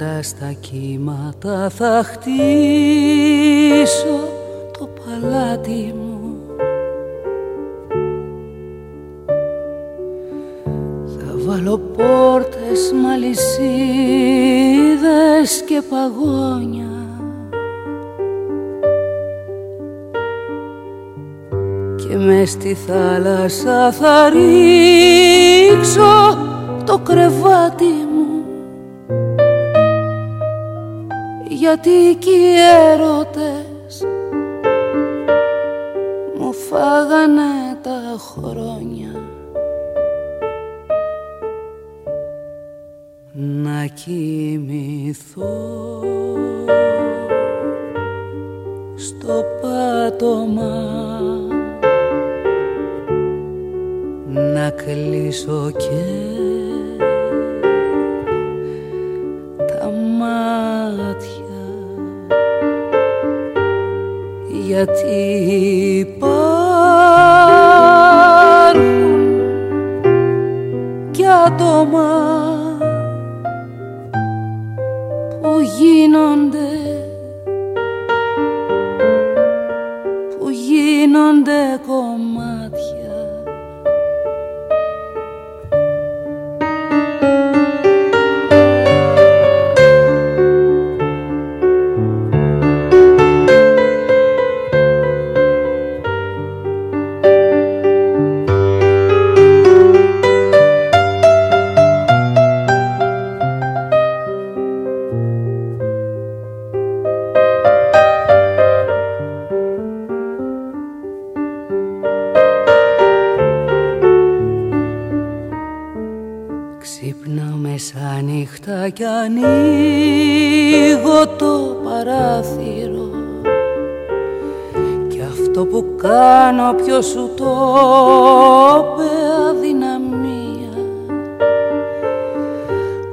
Κοντά στα κύματα θα χτίσω το παλάτι μου. Θα βάλω πόρτες, μαλισίδες και παγόνια. Και μες στη θάλασσα θα ρίξω το κρεβάτι μου γιατί κι οι έρωτες μου φάγανε τα χρόνια. Να κοιμηθώ στο πάτωμα. Να κλείσω και γιατί υπάρχουν κι άτομα που γίνονται που γίνονται κι ανοίγω το παράθυρο. Και αυτό που κάνω ποιος σου το αδυναμία.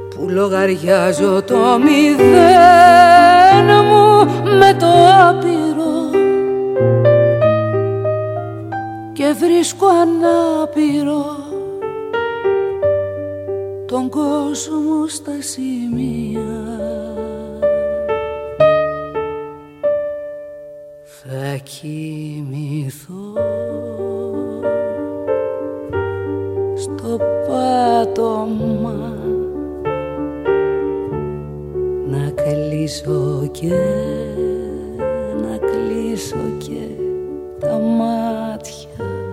Που λογαριάζω το μηδέν μου με το άπειρο. Και βρίσκω ανάπηρο κόσμο στα σημεία. Θα κοιμηθώ στο πάτωμα. Να κλείσω και να κλείσω και τα μάτια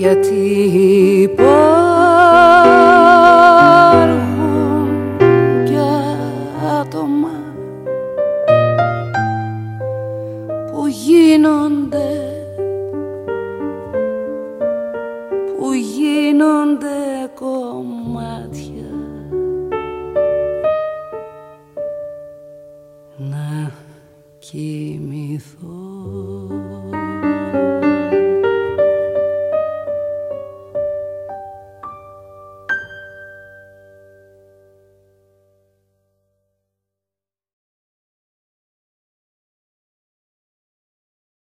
γιατί υπάρχουν